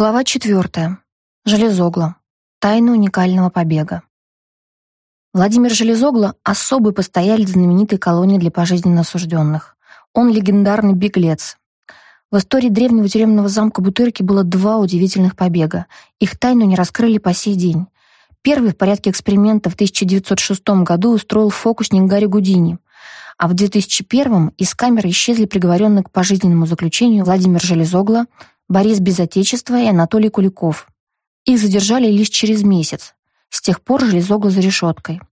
Глава 4. Железогло. Тайна уникального побега. Владимир Железогло — особый постоялец знаменитой колонии для пожизненно осужденных. Он легендарный беглец. В истории древнего тюремного замка Бутырки было два удивительных побега. Их тайну не раскрыли по сей день. Первый в порядке эксперимента в 1906 году устроил фокусник Гарри Гудини. А в 2001 из камеры исчезли приговоренные к пожизненному заключению Владимир Железогло, Борис Безотечества и Анатолий Куликов. Их задержали лишь через месяц. С тех пор Железогло за решеткой.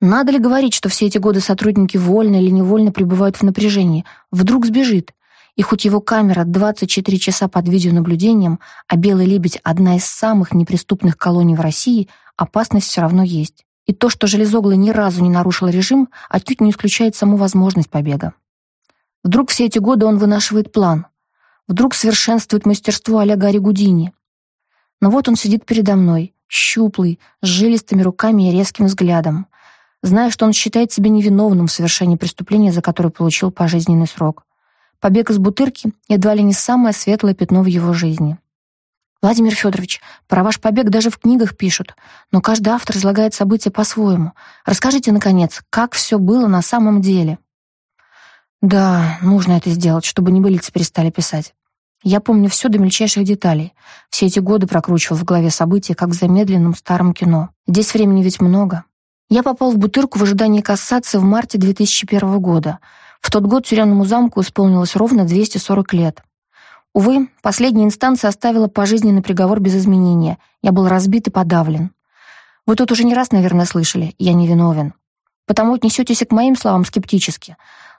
Надо ли говорить, что все эти годы сотрудники вольно или невольно пребывают в напряжении? Вдруг сбежит. И хоть его камера 24 часа под видеонаблюдением, а «Белый лебедь» — одна из самых неприступных колоний в России, опасность все равно есть. И то, что Железогло ни разу не нарушил режим, отнюдь не исключает саму возможность побега. Вдруг все эти годы он вынашивает план, Вдруг совершенствует мастерство а-ля. Но вот он сидит передо мной, щуплый, с жилистыми руками и резким взглядом, зная, что он считает себя невиновным в совершении преступления, за которое получил пожизненный срок. Побег из Бутырки едва ли не самое светлое пятно в его жизни. Владимир Федорович, про ваш побег даже в книгах пишут, но каждый автор излагает события по-своему. Расскажите, наконец, как все было на самом деле? Да, нужно это сделать, чтобы небылицы перестали писать. Я помню все до мельчайших деталей. Все эти годы прокручивал в голове события, как в замедленном старом кино. Здесь времени ведь много. Я попал в Бутырку в ожидании кассации в марте 2001 года. В тот год тюремному замку исполнилось ровно 240 лет. Увы, последняя инстанция оставила пожизненный приговор без изменения. Я был разбит и подавлен. Вы тут уже не раз, наверное, слышали, я не виновен. Потому отнесетесь и к моим словам скептически.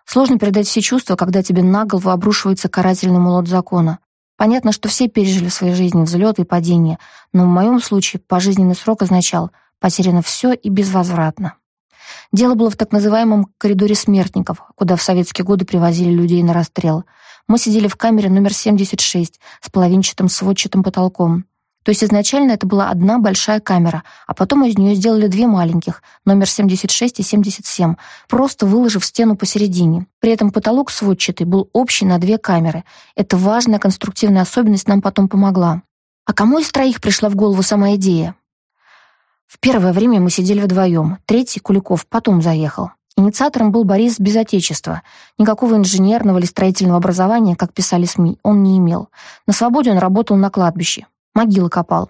Сложно передать все чувства, когда тебе на голову обрушивается карательный молот закона. Понятно, что все пережили в своей жизни взлеты и падения, но в моем случае пожизненный срок означал потеряно все и безвозвратно. Дело было в так называемом коридоре смертников, куда в советские годы привозили людей на расстрел. Мы сидели в камере номер 76 с половинчатым сводчатым потолком. То есть изначально это была одна большая камера, а потом из нее сделали две маленьких, номер 76 и 77, просто выложив стену посередине. При этом потолок сводчатый был общий на две камеры. Эта важная конструктивная особенность нам потом помогла. А кому из троих пришла в голову сама идея? В первое время мы сидели вдвоем. Третий, Куликов, потом заехал. Инициатором был Борис без отечества. Никакого инженерного или строительного образования, как писали СМИ, он не имел. На свободе он работал на кладбище могилы копал.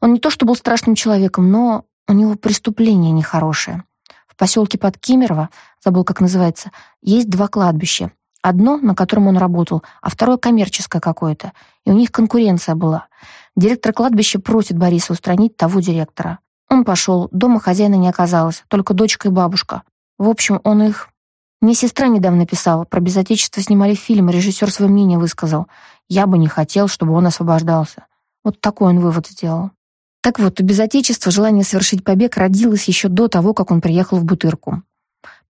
Он не то что был страшным человеком, но у него преступление нехорошее. В поселке под Кемерово, забыл, как называется, есть два кладбища. Одно, на котором он работал, а второе коммерческое какое-то. И у них конкуренция была. Директор кладбища просит Бориса устранить того директора. Он пошел, дома хозяина не оказалось, только дочка и бабушка. В общем, он их... Мне сестра недавно писала, про безотечество снимали фильм, режиссер свое мнение высказал. Я бы не хотел, чтобы он освобождался. Вот такой он вывод сделал. Так вот, у безотечества желание совершить побег родилось еще до того, как он приехал в Бутырку.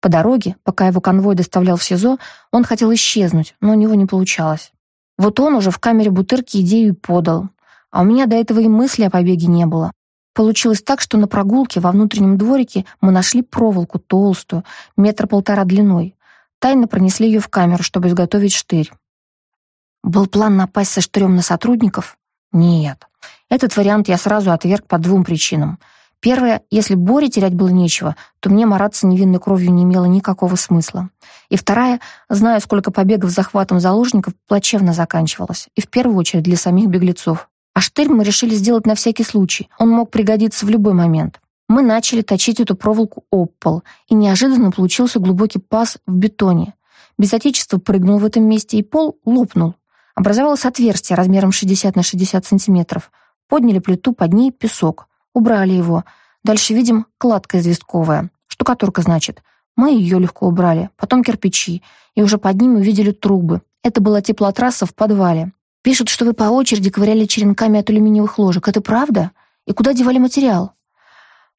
По дороге, пока его конвой доставлял в СИЗО, он хотел исчезнуть, но у него не получалось. Вот он уже в камере Бутырки идею подал. А у меня до этого и мысли о побеге не было. Получилось так, что на прогулке во внутреннем дворике мы нашли проволоку толстую, метра полтора длиной. Тайно пронесли ее в камеру, чтобы изготовить штырь. Был план напасть со штырем на сотрудников, нет. Этот вариант я сразу отверг по двум причинам. Первое, если Боре терять было нечего, то мне мараться невинной кровью не имело никакого смысла. И вторая, зная, сколько побегов с захватом заложников, плачевно заканчивалось. И в первую очередь для самих беглецов. А штырь мы решили сделать на всякий случай. Он мог пригодиться в любой момент. Мы начали точить эту проволоку об пол, и неожиданно получился глубокий паз в бетоне. Без отечества прыгнул в этом месте, и пол лопнул. Образовалось отверстие размером 60 на 60 сантиметров. Подняли плиту, под ней песок. Убрали его. Дальше видим кладка известковая. Штукатурка, значит. Мы ее легко убрали. Потом кирпичи. И уже под ними увидели трубы. Это была теплотрасса в подвале. Пишут, что вы по очереди ковыряли черенками от алюминиевых ложек. Это правда? И куда девали материал?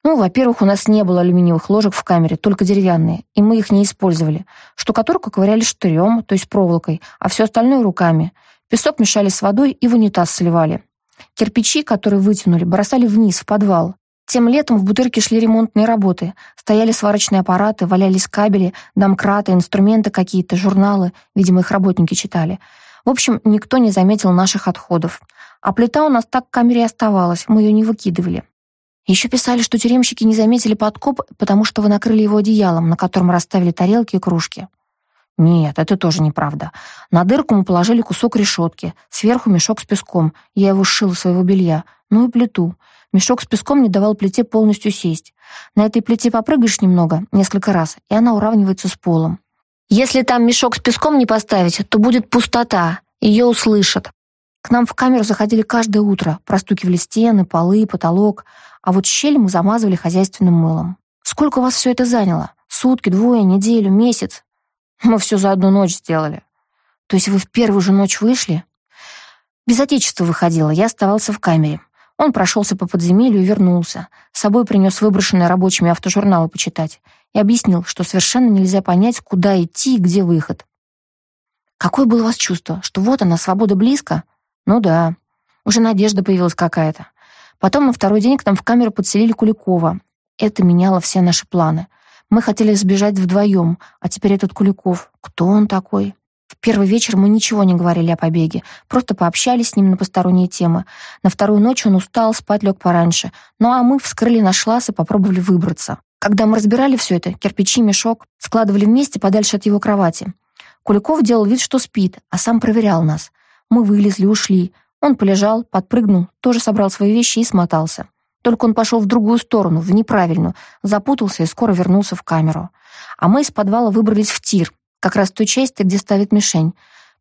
Ну, во-первых, у нас не было алюминиевых ложек в камере, только деревянные, и мы их не использовали. Штукатурку ковыряли штырем, то есть проволокой, а все остальное руками. Песок мешали с водой и в унитаз сливали. Кирпичи, которые вытянули, бросали вниз, в подвал. Тем летом в Бутырке шли ремонтные работы. Стояли сварочные аппараты, валялись кабели, домкраты, инструменты какие-то, журналы. Видимо, их работники читали. В общем, никто не заметил наших отходов. А плита у нас так в камере оставалась, мы ее не выкидывали. Еще писали, что тюремщики не заметили подкоп, потому что вы накрыли его одеялом, на котором расставили тарелки и кружки. Нет, это тоже неправда. На дырку мы положили кусок решетки, сверху мешок с песком. Я его сшила своего белья. Ну и плиту. Мешок с песком не давал плите полностью сесть. На этой плите попрыгаешь немного, несколько раз, и она уравнивается с полом. Если там мешок с песком не поставить, то будет пустота, ее услышат. К нам в камеру заходили каждое утро, простукивали стены, полы, потолок, а вот щель мы замазывали хозяйственным мылом. Сколько у вас все это заняло? Сутки, двое, неделю, месяц? Мы все за одну ночь сделали. То есть вы в первую же ночь вышли? Без отечества выходила, я оставался в камере. Он прошелся по подземелью и вернулся. С собой принес выброшенные рабочими автожурналы почитать и объяснил, что совершенно нельзя понять, куда идти и где выход. Какое было у вас чувство, что вот она, свобода близко? Ну да, уже надежда появилась какая-то. Потом на второй день к нам в камеру подселили Куликова. Это меняло все наши планы. Мы хотели сбежать вдвоем, а теперь этот Куликов. Кто он такой? В первый вечер мы ничего не говорили о побеге, просто пообщались с ним на посторонние темы. На вторую ночь он устал, спать лег пораньше. Ну а мы вскрыли наш лаз и попробовали выбраться. Когда мы разбирали все это, кирпичи, мешок, складывали вместе подальше от его кровати. Куликов делал вид, что спит, а сам проверял нас. Мы вылезли, ушли. Он полежал, подпрыгнул, тоже собрал свои вещи и смотался. Только он пошел в другую сторону, в неправильную, запутался и скоро вернулся в камеру. А мы из подвала выбрались в тир, как раз в той части, где ставит мишень.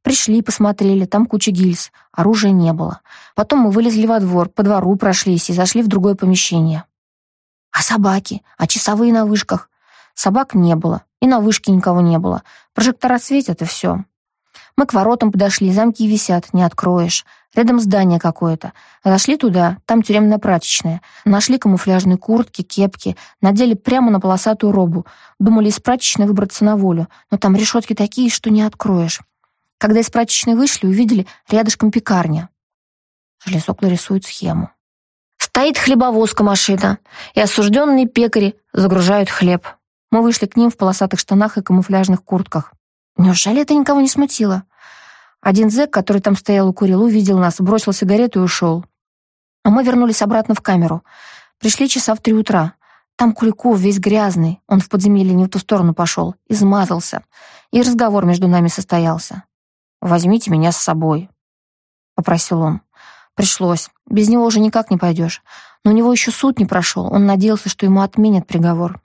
Пришли, посмотрели, там куча гильз, оружия не было. Потом мы вылезли во двор, по двору прошлись и зашли в другое помещение. А собаки? А часовые на вышках? Собак не было, и на вышке никого не было. Прожектора светят, и все. Мы к воротам подошли, замки висят, не откроешь. Рядом здание какое-то. Зашли туда, там тюремная прачечная. Нашли камуфляжные куртки, кепки, надели прямо на полосатую робу. Думали из прачечной выбраться на волю, но там решетки такие, что не откроешь. Когда из прачечной вышли, увидели рядышком пекарня. Железокло рисует схему. Стоит хлебовозка машина, и осужденные пекари загружают хлеб. Мы вышли к ним в полосатых штанах и камуфляжных куртках. Неужели это никого не смутило? Один зэк, который там стоял и курил, увидел нас, бросил сигарету и ушел. А мы вернулись обратно в камеру. Пришли часа в три утра. Там Куликов весь грязный, он в подземелье не в ту сторону пошел, измазался. И разговор между нами состоялся. «Возьмите меня с собой», — попросил он. Пришлось. Без него уже никак не пойдешь. Но у него еще суд не прошел. Он надеялся, что ему отменят приговор.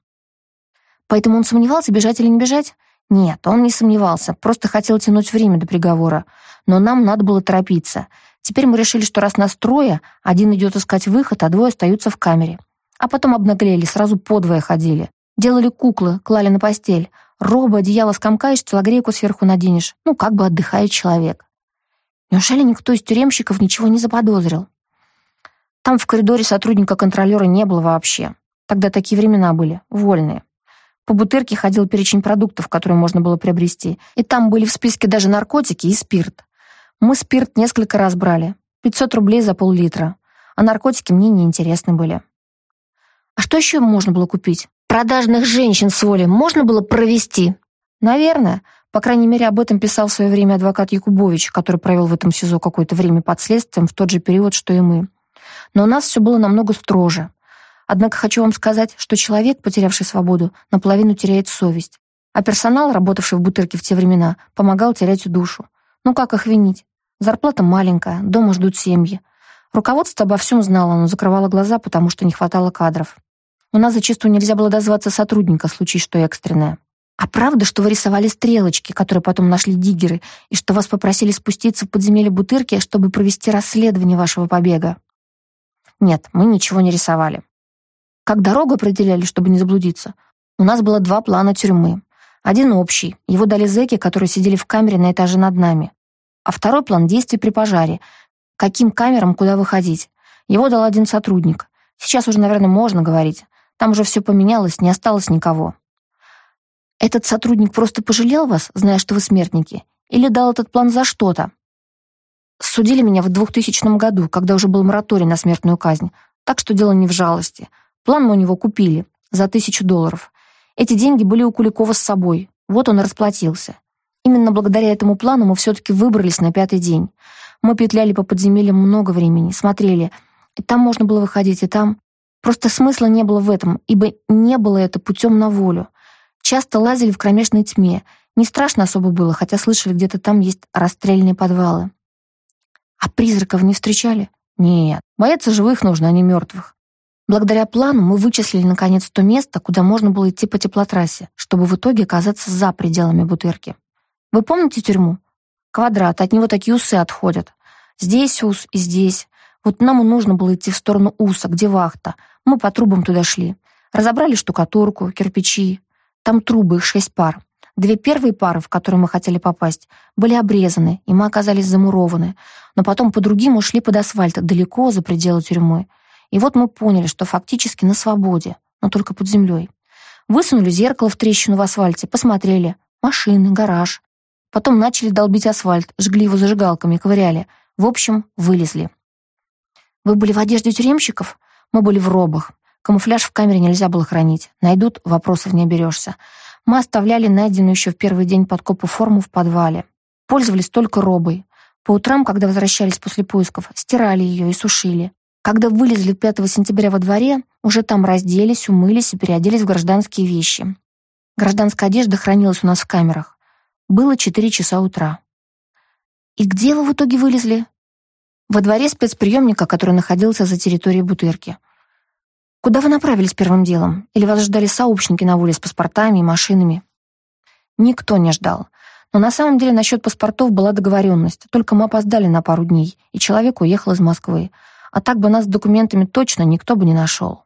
Поэтому он сомневался, бежать или не бежать? Нет, он не сомневался, просто хотел тянуть время до приговора. Но нам надо было торопиться. Теперь мы решили, что раз нас трое, один идет искать выход, а двое остаются в камере. А потом обнаглели, сразу подвое ходили. Делали куклы, клали на постель. Роба, одеяло скомкаешь, телогрейку сверху наденешь. Ну, как бы отдыхает человек. Неужели никто из тюремщиков ничего не заподозрил? Там в коридоре сотрудника-контролера не было вообще. Тогда такие времена были, вольные. По бутырке ходил перечень продуктов, которые можно было приобрести, и там были в списке даже наркотики и спирт. Мы спирт несколько раз брали, 500 рублей за пол-литра, а наркотики мне не интересны были. А что еще можно было купить? Продажных женщин с воли можно было провести? Наверное. По крайней мере, об этом писал в свое время адвокат Якубович, который провел в этом СИЗО какое-то время под следствием в тот же период, что и мы. Но у нас все было намного строже. Однако хочу вам сказать, что человек, потерявший свободу, наполовину теряет совесть. А персонал, работавший в бутырке в те времена, помогал терять душу. Ну как их винить? Зарплата маленькая, дома ждут семьи. Руководство обо всем знало, но закрывало глаза, потому что не хватало кадров. У нас зачастую нельзя было дозваться сотрудника, случае что экстренное. А правда, что вы рисовали стрелочки, которые потом нашли диггеры, и что вас попросили спуститься в подземелье бутырки, чтобы провести расследование вашего побега? Нет, мы ничего не рисовали. Как дорогу определяли, чтобы не заблудиться? У нас было два плана тюрьмы. Один общий, его дали зэки, которые сидели в камере на этаже над нами. А второй план действий при пожаре. Каким камерам куда выходить? Его дал один сотрудник. Сейчас уже, наверное, можно говорить. Там уже все поменялось, не осталось никого. Этот сотрудник просто пожалел вас, зная, что вы смертники? Или дал этот план за что-то? Судили меня в 2000 году, когда уже был мораторий на смертную казнь. Так что дело не в жалости. План мы у него купили за тысячу долларов. Эти деньги были у Куликова с собой. Вот он и расплатился. Именно благодаря этому плану мы все-таки выбрались на пятый день. Мы петляли по подземельям много времени, смотрели. И там можно было выходить, и там. Просто смысла не было в этом, ибо не было это путем на волю. Часто лазили в кромешной тьме. Не страшно особо было, хотя слышали, где-то там есть расстрельные подвалы. А призраков не встречали? Нет, бояться живых нужно, а не мертвых. Благодаря плану мы вычислили наконец то место, куда можно было идти по теплотрассе, чтобы в итоге оказаться за пределами Бутырки. Вы помните тюрьму? Квадрат, от него такие усы отходят. Здесь ус и здесь. Вот нам и нужно было идти в сторону уса, где вахта. Мы по трубам туда шли. Разобрали штукатурку, кирпичи. Там трубы, их шесть пар. Две первые пары, в которые мы хотели попасть, были обрезаны, и мы оказались замурованы. Но потом по другим ушли под асфальт, далеко за пределы тюрьмы. И вот мы поняли, что фактически на свободе, но только под землей. Высунули зеркало в трещину в асфальте, посмотрели. Машины, гараж. Потом начали долбить асфальт, жгли его зажигалками, ковыряли. В общем, вылезли. Вы были в одежде тюремщиков? Мы были в робах. Камуфляж в камере нельзя было хранить. Найдут, вопросов не оберешься. Мы оставляли найденную еще в первый день подкопа форму в подвале. Пользовались только робой. По утрам, когда возвращались после поисков, стирали ее и сушили. Когда вылезли 5 сентября во дворе, уже там разделись, умылись и переоделись в гражданские вещи. Гражданская одежда хранилась у нас в камерах. Было 4 часа утра. И где вы в итоге вылезли? Во дворе спецприемника, который находился за территорией Бутырки. Куда вы направились первым делом? Или вас ждали сообщники на воле с паспортами и машинами? Никто не ждал. Но на самом деле насчет паспортов была договоренность. Только мы опоздали на пару дней, и человек уехал из Москвы. А так бы нас с документами точно никто бы не нашел.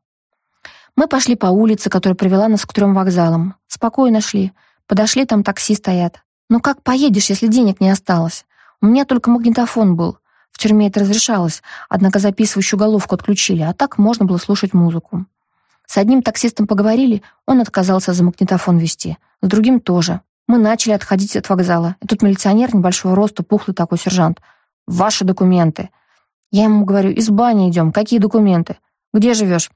Мы пошли по улице, которая привела нас к трем вокзалам. Спокойно шли. Подошли, там такси стоят. Ну как поедешь, если денег не осталось? У меня только магнитофон был. В тюрьме это разрешалось, однако записывающую головку отключили, а так можно было слушать музыку. С одним таксистом поговорили, он отказался за магнитофон вести, с другим тоже. Мы начали отходить от вокзала, и тут милиционер небольшого роста, пухлый такой сержант. «Ваши документы». Я ему говорю, из бани идем, какие документы? Где живешь?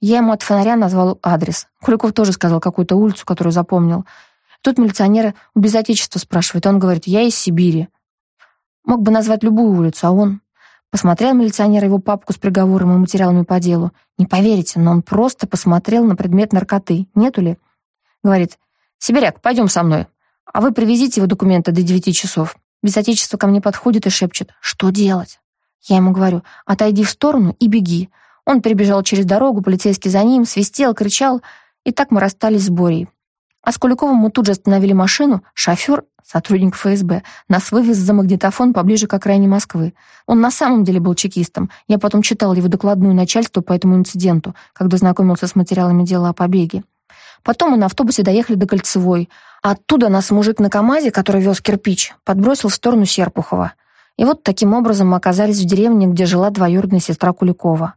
Я ему от фонаря назвал адрес. Куликов тоже сказал какую-то улицу, которую запомнил. Тут милиционера без отечества спрашивает. Он говорит, я из Сибири. Мог бы назвать любую улицу, а он... Посмотрел милиционер его папку с приговором и материалами по делу. Не поверите, но он просто посмотрел на предмет наркоты. Нету ли? Говорит, «Сибиряк, пойдем со мной. А вы привезите его документы до девяти часов». Без отечества ко мне подходит и шепчет, «Что делать?» Я ему говорю, «Отойди в сторону и беги». Он перебежал через дорогу, полицейский за ним, свистел, кричал. И так мы расстались с Борей. А с Куликовым мы тут же остановили машину. Шофер сотрудник ФСБ, нас вывез за магнитофон поближе к окраине Москвы. Он на самом деле был чекистом. Я потом читал его докладную начальству по этому инциденту, когда знакомился с материалами дела о побеге. Потом мы на автобусе доехали до Кольцевой. Оттуда нас мужик на КамАЗе, который вез кирпич, подбросил в сторону Серпухова. И вот таким образом мы оказались в деревне, где жила двоюродная сестра Куликова.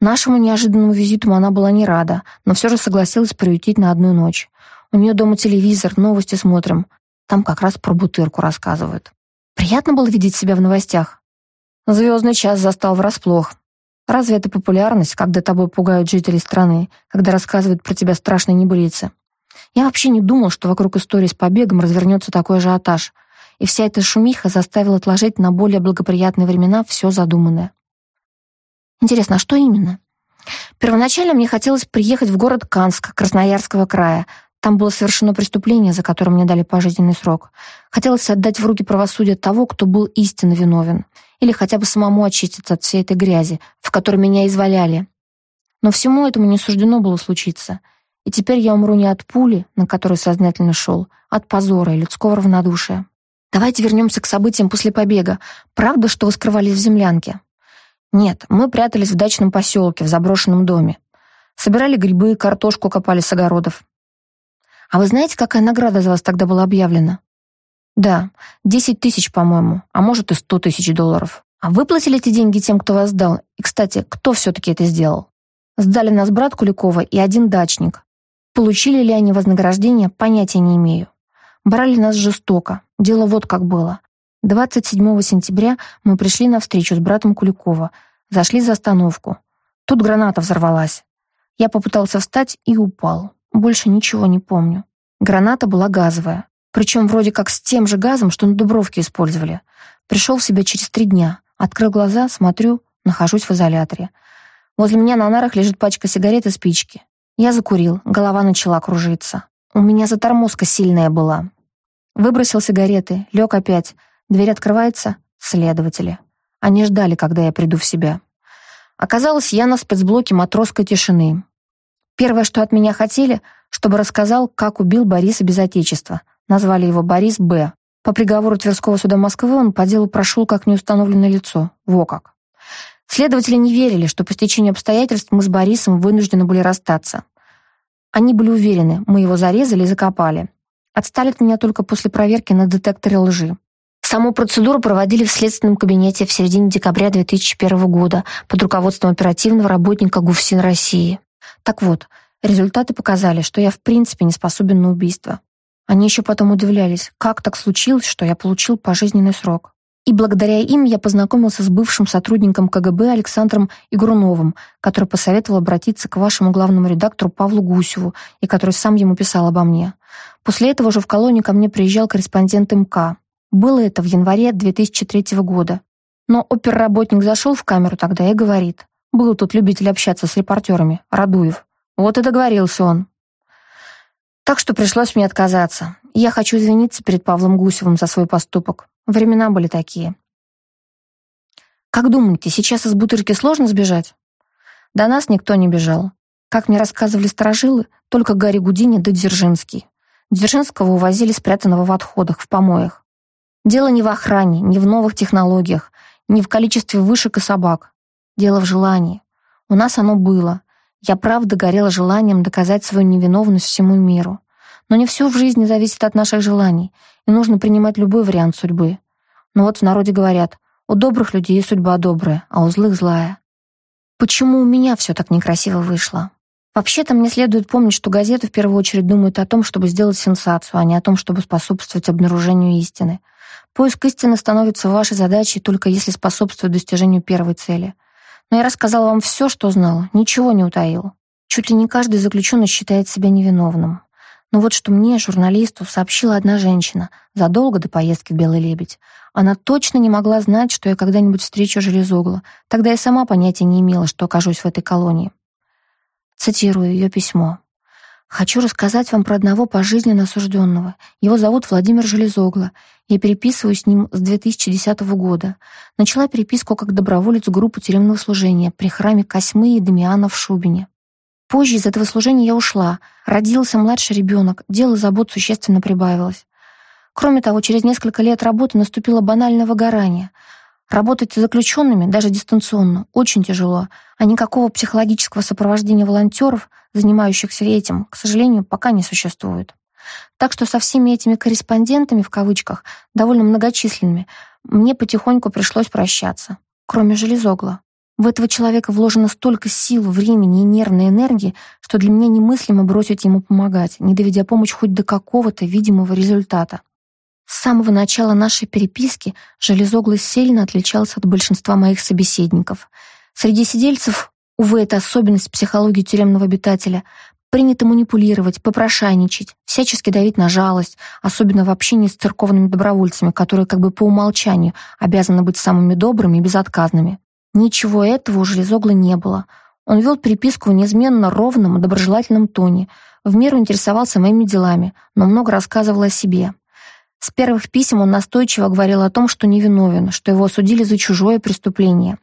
Нашему неожиданному визиту она была не рада, но все же согласилась приютить на одну ночь. У нее дома телевизор, новости смотрим. Там как раз про бутырку рассказывают. Приятно было видеть себя в новостях. Звездный час застал врасплох. Разве это популярность, когда тобой пугают жители страны, когда рассказывают про тебя страшные небылицы? Я вообще не думал, что вокруг истории с побегом развернется такой ажиотаж, и вся эта шумиха заставила отложить на более благоприятные времена все задуманное. Интересно, а что именно? Первоначально мне хотелось приехать в город Канск, Красноярского края, там было совершено преступление, за которое мне дали пожизненный срок. Хотелось отдать в руки правосудия того, кто был истинно виновен. Или хотя бы самому очиститься от всей этой грязи, в которой меня изваляли. Но всему этому не суждено было случиться. И теперь я умру не от пули, на которую сознательно шел, а от позора и людского равнодушия. Давайте вернемся к событиям после побега. Правда, что вы скрывались в землянке? Нет, мы прятались в дачном поселке, в заброшенном доме. Собирали грибы, картошку копали с огородов. А вы знаете, какая награда за вас тогда была объявлена? Да, 10 тысяч, по-моему, а может и 100 тысяч долларов. А выплатили эти деньги тем, кто вас сдал? И, кстати, кто все-таки это сделал? Сдали нас брат Куликова и один дачник. Получили ли они вознаграждение, понятия не имею. Брали нас жестоко. Дело вот как было. 27 сентября мы пришли на встречу с братом Куликова, зашли за остановку. Тут граната взорвалась. Я попытался встать и упал. Больше ничего не помню. Граната была газовая. Причем вроде как с тем же газом, что на Дубровке использовали. Пришел в себя через три дня. Открыл глаза, смотрю, нахожусь в изоляторе. Возле меня на нарах лежит пачка сигарет и спички. Я закурил, голова начала кружиться. У меня затормозка сильная была. Выбросил сигареты, лег опять. Дверь открывается. Следователи. Они ждали, когда я приду в себя. Оказалось, я на спецблоке матросской тишины. Первое, что от меня хотели, чтобы рассказал, как убил Бориса без отечества. Назвали его Борис Б. По приговору Тверского суда Москвы он по делу прошел как неустановленное лицо. Во как. Следователи не верили, что по стечению обстоятельств мы с Борисом вынуждены были расстаться. Они были уверены, мы его зарезали и закопали. Отстали от меня только после проверки на детекторе лжи. Саму процедуру проводили в следственном кабинете в середине декабря 2001 года под руководством оперативного работника ГУФСИН России. Так вот, результаты показали, что я в принципе не способен на убийство. Они еще потом удивлялись, как так случилось, что я получил пожизненный срок. И благодаря им я познакомился с бывшим сотрудником КГБ Александром Игруновым, который посоветовал обратиться к вашему главному редактору Павлу Гусеву и который сам ему писал обо мне. После этого же в колонию ко мне приезжал корреспондент МК. Было это в январе 2003 года. Но оперработник зашел в камеру тогда и говорит. Был тут любитель общаться с репортерами, Радуев. Вот и договорился он. Так что пришлось мне отказаться. Я хочу извиниться перед Павлом Гусевым за свой поступок. Времена были такие. Как думаете, сейчас из бутырки сложно сбежать? До нас никто не бежал. Как мне рассказывали сторожилы, только Гарри Гудини да Дзержинский. Дзержинского увозили спрятанного в отходах, в помоях. Дело не в охране, не в новых технологиях, не в количестве вышек и собак. Дело в желании. У нас оно было. Я правда горела желанием доказать свою невиновность всему миру. Но не все в жизни зависит от наших желаний, и нужно принимать любой вариант судьбы. Но вот в народе говорят, у добрых людей судьба добрая, а у злых злая. Почему у меня все так некрасиво вышло? Вообще-то мне следует помнить, что газеты в первую очередь думают о том, чтобы сделать сенсацию, а не о том, чтобы способствовать обнаружению истины. Поиск истины становится вашей задачей только если способствует достижению первой цели. Но я рассказала вам все, что знала, ничего не утаил. Чуть ли не каждый заключенный считает себя невиновным. Но вот что мне, журналисту, сообщила одна женщина задолго до поездки в Белый лебедь. Она точно не могла знать, что я когда-нибудь встречу Железоглу. Тогда я сама понятия не имела, что окажусь в этой колонии. Цитирую ее письмо. Хочу рассказать вам про одного пожизненно осужденного. Его зовут Владимир Железогло. Я переписываюсь с ним с 2010 года. Начала переписку как доброволец группы тюремного служения при храме Косьмы и Дамиана в Шубине. Позже из этого служения я ушла. Родился младший ребенок, дело забот существенно прибавилось. Кроме того, через несколько лет работы наступило банальное выгорание — Работать с заключенными, даже дистанционно, очень тяжело, а никакого психологического сопровождения волонтеров, занимающихся этим, к сожалению, пока не существует. Так что со всеми этими корреспондентами, в кавычках, довольно многочисленными, мне потихоньку пришлось прощаться, кроме Железогла. В этого человека вложено столько сил, времени и нервной энергии, что для меня немыслимо бросить ему помогать, не доведя помощь хоть до какого-то видимого результата. С самого начала нашей переписки Железоглый сильно отличался от большинства моих собеседников. Среди сидельцев, увы, это особенность психологии тюремного обитателя, принято манипулировать, попрошайничать, всячески давить на жалость, особенно в общении с церковными добровольцами, которые как бы по умолчанию обязаны быть самыми добрыми и безотказными. Ничего этого у Железогла не было. Он вел переписку в неизменно ровном и доброжелательном тоне, в меру интересовался моими делами, но много рассказывал о себе. С первых писем он настойчиво говорил о том, что невиновен, что его осудили за чужое преступление.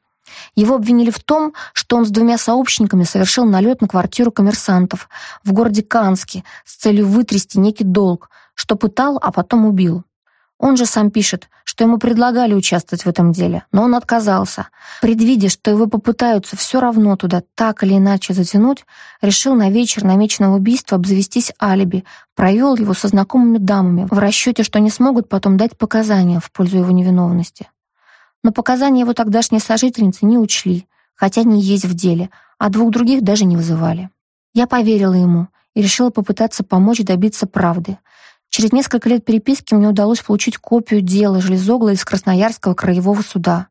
Его обвинили в том, что он с двумя сообщниками совершил налет на квартиру коммерсантов в городе Канске с целью вытрясти некий долг, что пытал, а потом убил. Он же сам пишет, что ему предлагали участвовать в этом деле, но он отказался. Предвидя, что его попытаются все равно туда так или иначе затянуть, решил на вечер намеченного убийства обзавестись алиби, провел его со знакомыми дамами в расчете, что не смогут потом дать показания в пользу его невиновности. Но показания его тогдашней сожительницы не учли, хотя не есть в деле, а двух других даже не вызывали. Я поверила ему и решила попытаться помочь добиться правды — Через несколько лет переписки мне удалось получить копию дела Железогла из Красноярского краевого суда.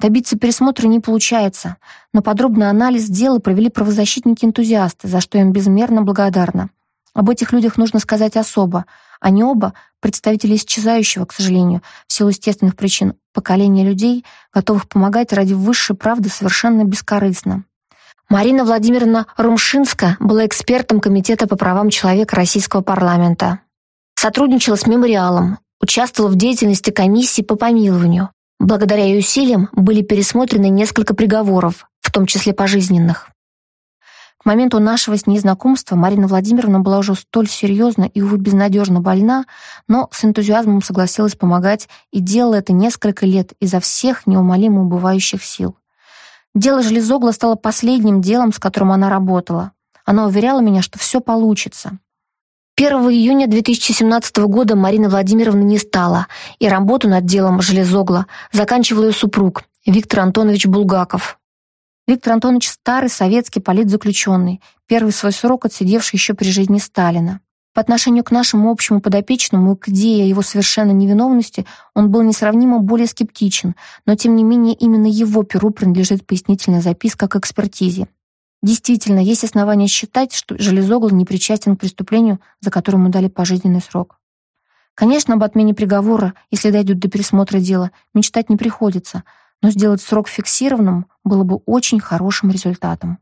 Добиться пересмотра не получается, но подробный анализ дела провели правозащитники-энтузиасты, за что им безмерно благодарна. Об этих людях нужно сказать особо. Они оба представители исчезающего, к сожалению, в силу естественных причин, поколения людей, готовых помогать ради высшей правды совершенно бескорыстно. Марина Владимировна Румшинска была экспертом Комитета по правам человека Российского парламента. Сотрудничала с мемориалом, участвовала в деятельности комиссии по помилованию. Благодаря ее усилиям были пересмотрены несколько приговоров, в том числе пожизненных. К моменту нашего с ней знакомства Марина Владимировна была уже столь серьезно и, увы, безнадежно больна, но с энтузиазмом согласилась помогать и делала это несколько лет изо всех неумолимо убывающих сил. Дело железогла стало последним делом, с которым она работала. Она уверяла меня, что все получится. 1 июня 2017 года Марина Владимировна не стала, и работу над делом железогла заканчивал ее супруг Виктор Антонович Булгаков. Виктор Антонович старый советский политзаключенный, первый свой срок отсидевший еще при жизни Сталина. По отношению к нашему общему подопечному и к идее его совершенно невиновности он был несравнимо более скептичен, но тем не менее именно его перу принадлежит пояснительная записка к экспертизе. Действительно, есть основания считать, что Железогло не причастен к преступлению, за которое ему дали пожизненный срок. Конечно, об отмене приговора, если дойдет до пересмотра дела, мечтать не приходится, но сделать срок фиксированным было бы очень хорошим результатом.